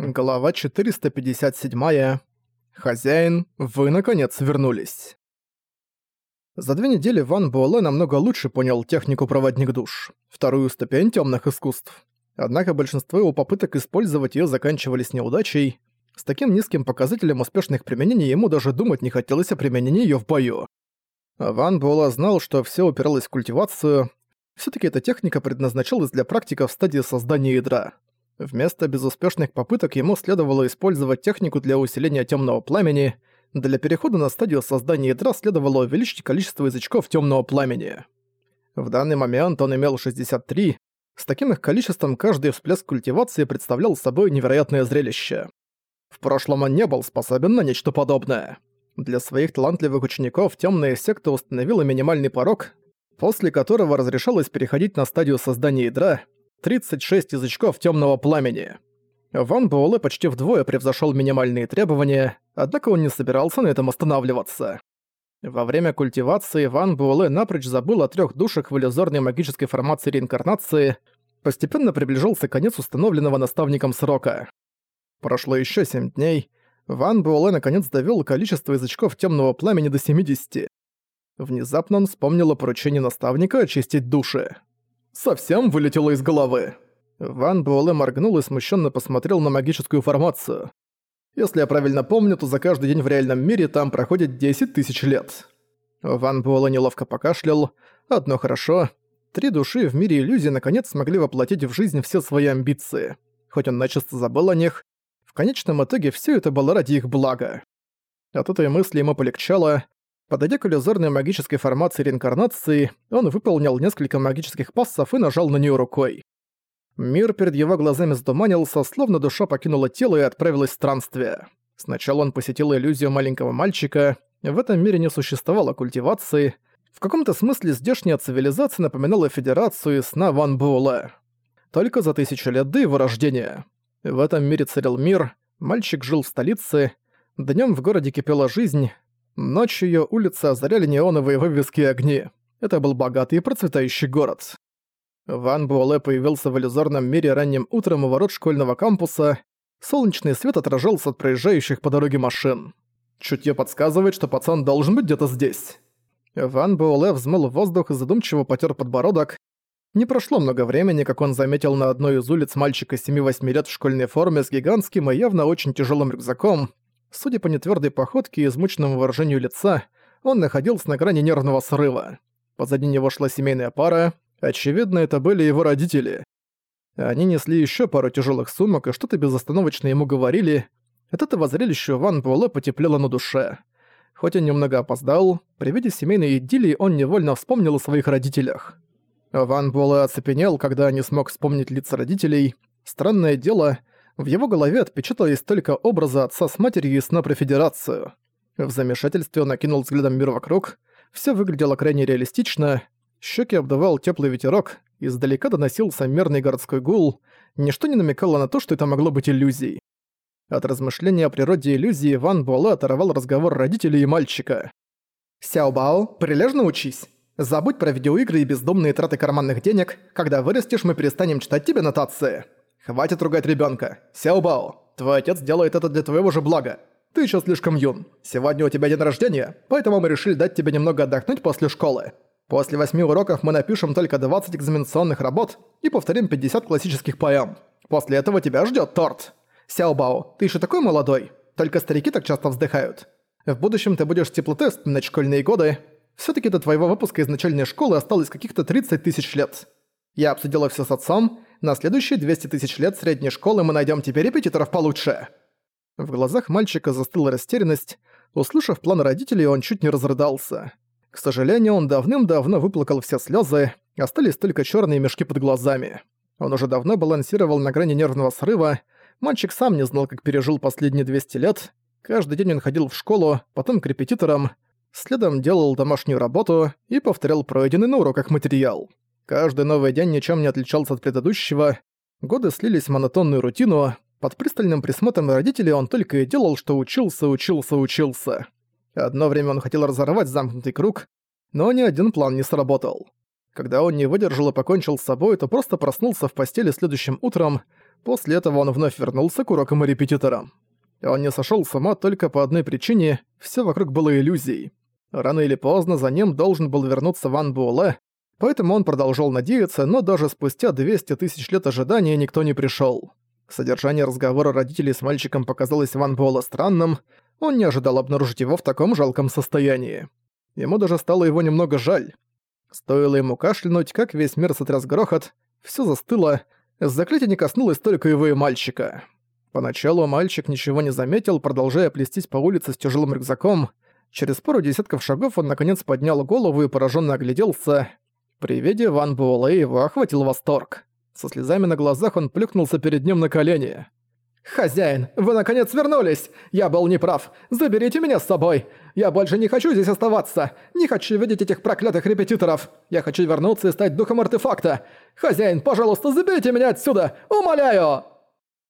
Глава 457. Хозяин, вы наконец вернулись. За две недели Ван Буэлэ намного лучше понял технику «Проводник душ», вторую ступень темных искусств. Однако большинство его попыток использовать ее заканчивались неудачей. С таким низким показателем успешных применений ему даже думать не хотелось о применении ее в бою. Ван Буэлэ знал, что все упиралось в культивацию. все таки эта техника предназначалась для практика в стадии создания ядра. Вместо безуспешных попыток ему следовало использовать технику для усиления темного пламени. Для перехода на стадию создания ядра следовало увеличить количество язычков темного пламени. В данный момент он имел 63. С таким их количеством каждый всплеск культивации представлял собой невероятное зрелище. В прошлом он не был способен на нечто подобное. Для своих талантливых учеников темная секта установила минимальный порог, после которого разрешалось переходить на стадию создания ядра — 36 язычков темного пламени. Ван Буэлэ почти вдвое превзошел минимальные требования, однако он не собирался на этом останавливаться. Во время культивации Ван Буэлэ напрочь забыл о трех душах в иллюзорной магической формации реинкарнации, постепенно приближался конец установленного наставником срока. Прошло еще семь дней, Ван Буэлэ наконец довел количество язычков темного пламени до 70. Внезапно он вспомнил о поручении наставника очистить души совсем вылетело из головы. Ван Буэлэ моргнул и смущенно посмотрел на магическую формацию. Если я правильно помню, то за каждый день в реальном мире там проходит 10 тысяч лет. Ван Буэлэ неловко покашлял. Одно хорошо. Три души в мире иллюзий наконец смогли воплотить в жизнь все свои амбиции. Хоть он начисто забыл о них, в конечном итоге все это было ради их блага. От этой мысли ему полегчало, Подойдя к иллюзорной магической формации реинкарнации, он выполнил несколько магических пассов и нажал на нее рукой. Мир перед его глазами затуманился, словно душа покинула тело и отправилась в странствие. Сначала он посетил иллюзию маленького мальчика, в этом мире не существовало культивации, в каком-то смысле здешняя цивилизация напоминала Федерацию сна Ван Буэлэ. Только за тысячу лет до его рождения. В этом мире царил мир, мальчик жил в столице, днем в городе кипела жизнь, Ночью ее улицы озаряли неоновые вывески и огни. Это был богатый и процветающий город. Ван Буэлэ появился в иллюзорном мире ранним утром у ворот школьного кампуса. Солнечный свет отражался от проезжающих по дороге машин. Чутье подсказывает, что пацан должен быть где-то здесь. Ван Буэлэ взмыл воздух и задумчиво потер подбородок. Не прошло много времени, как он заметил на одной из улиц мальчика 7-8 лет в школьной форме с гигантским и явно очень тяжелым рюкзаком. Судя по нетвёрдой походке и измученному выражению лица, он находился на грани нервного срыва. Позади него шла семейная пара, очевидно, это были его родители. Они несли ещё пару тяжёлых сумок и что-то безостановочно ему говорили. От этого зрелища Ван Буэлэ потеплело на душе. Хоть он немного опоздал, при виде семейной идиллии он невольно вспомнил о своих родителях. Ван Буэлэ оцепенел, когда не смог вспомнить лица родителей. Странное дело, в его голове отпечаталось только образа отца с матерью и сна про Федерацию. В замешательстве он окинул взглядом мир вокруг. Все выглядело крайне реалистично. Щеки обдувал теплый ветерок, издалека доносился мерный городской гул. Ничто не намекало на то, что это могло быть иллюзией. От размышления о природе иллюзии Ван Буэлэ оторвал разговор родителей и мальчика. «Сяобао, прилежно учись. Забудь про видеоигры и бездомные траты карманных денег. Когда вырастешь, мы перестанем читать тебе нотации. Хватит ругать ребенка. Сяобао, твой отец делает это для твоего же блага. Ты еще слишком юн. Сегодня у тебя день рождения, поэтому мы решили дать тебе немного отдохнуть после школы. После восьми уроков мы напишем только 20 экзаменационных работ и повторим 50 классических поэм. После этого тебя ждет торт. Сяобао, ты еще такой молодой. Только старики так часто вздыхают. В будущем ты будешь теплотест на школьные годы. все таки до твоего выпуска из начальной школы осталось каких-то 30 тысяч лет. Я обсудила все с отцом, на следующие 200 тысяч лет средней школы мы найдем тебе репетиторов получше». В глазах мальчика застыла растерянность. Услышав план родителей, он чуть не разрыдался. К сожалению, он давным-давно выплакал все слезы, остались только черные мешки под глазами. Он уже давно балансировал на грани нервного срыва, мальчик сам не знал, как пережил последние 200 лет. Каждый день он ходил в школу, потом к репетиторам, следом делал домашнюю работу и повторял пройденный на уроках материал. Каждый новый день ничем не отличался от предыдущего, годы слились в монотонную рутину, под пристальным присмотром родителей он только и делал, что учился, учился, учился. Одно время он хотел разорвать замкнутый круг, но ни один план не сработал. Когда он не выдержал и покончил с собой, то просто проснулся в постели следующим утром, После этого он вновь вернулся к урокам и репетиторам. Он не сошёл с ума только по одной причине, всё вокруг было иллюзией. Рано или поздно за ним должен был вернуться Ван Буэлэ, поэтому он продолжал надеяться, но даже спустя 200 тысяч лет ожидания никто не пришёл. Содержание разговора родителей с мальчиком показалось Ван Буэлэ странным, он не ожидал обнаружить его в таком жалком состоянии. Ему даже стало его немного жаль. Стоило ему кашлянуть, как весь мир сотряс грохот, всё застыло, заклятие не коснулось только его и мальчика. Поначалу мальчик ничего не заметил, продолжая плестись по улице с тяжелым рюкзаком. Через пару десятков шагов он наконец поднял голову и пораженно огляделся. При виде Ван Буэлэ его охватил восторг. Со слезами на глазах он плюхнулся перед ним на колени. «Хозяин, вы наконец вернулись! Я был неправ! Заберите меня с собой! Я больше не хочу здесь оставаться! Не хочу видеть этих проклятых репетиторов! Я хочу вернуться и стать духом артефакта! Хозяин, пожалуйста, заберите меня отсюда! Умоляю!»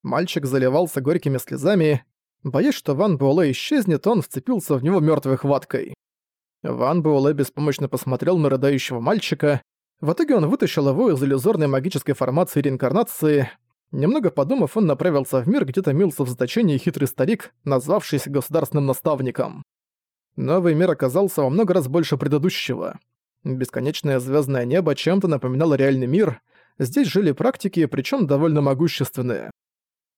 Мальчик заливался горькими слезами. Боясь, что Ван Буэлэ исчезнет, он вцепился в него мёртвой хваткой. Ван Буэлэ беспомощно посмотрел на рыдающего мальчика. В итоге он вытащил его из иллюзорной магической формации реинкарнации, Немного подумав, он направился в мир, где томился в заточении хитрый старик, назвавшийся государственным наставником. Новый мир оказался во много раз больше предыдущего. Бесконечное звездное небо чем-то напоминало реальный мир. Здесь жили практики, причем довольно могущественные.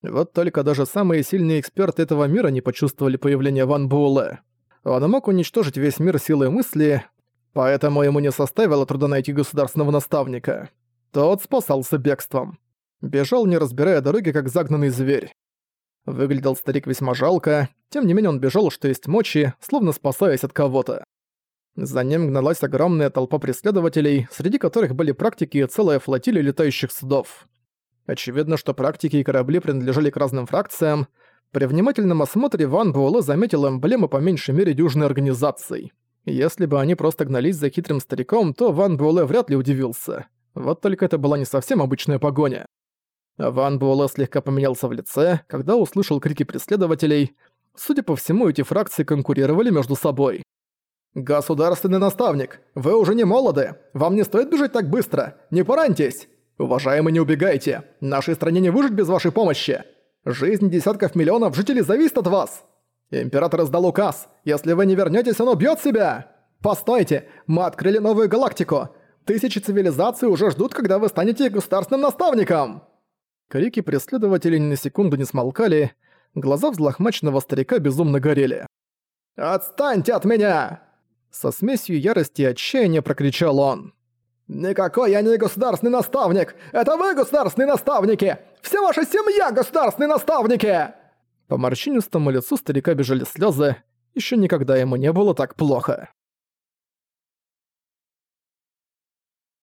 Вот только даже самые сильные эксперты этого мира не почувствовали появления Ван Буэлэ. Он мог уничтожить весь мир силой мысли, поэтому ему не составило труда найти государственного наставника. Тот спасался бегством. Бежал, не разбирая дороги, как загнанный зверь. Выглядел старик весьма жалко, тем не менее он бежал, что есть мочи, словно спасаясь от кого-то. За ним гналась огромная толпа преследователей, среди которых были практики и целая флотилия летающих судов. Очевидно, что практики и корабли принадлежали к разным фракциям. При внимательном осмотре Ван Буэлэ заметил эмблемы по меньшей мере дюжной организаций. Если бы они просто гнались за хитрым стариком, то Ван Буэлэ вряд ли удивился. Вот только это была не совсем обычная погоня. Ван Буэлэ слегка поменялся в лице, когда услышал крики преследователей. Судя по всему, эти фракции конкурировали между собой. «Государственный наставник, вы уже не молоды! Вам не стоит бежать так быстро! Не пораньтесь! Уважаемый, не убегайте! Нашей стране не выжить без вашей помощи! Жизнь десятков миллионов жителей зависит от вас! Император издал указ! Если вы не вернётесь, он убьёт себя! Постойте! Мы открыли новую галактику! Тысячи цивилизаций уже ждут, когда вы станете государственным наставником!» Крики преследователей ни на секунду не смолкали, глаза взлохмаченного старика безумно горели. «Отстаньте от меня!» Со смесью ярости и отчаяния прокричал он. «Никакой я не государственный наставник! Это вы государственные наставники! Вся ваша семья государственные наставники!» По морщинистому лицу старика бежали слезы. Еще никогда ему не было так плохо.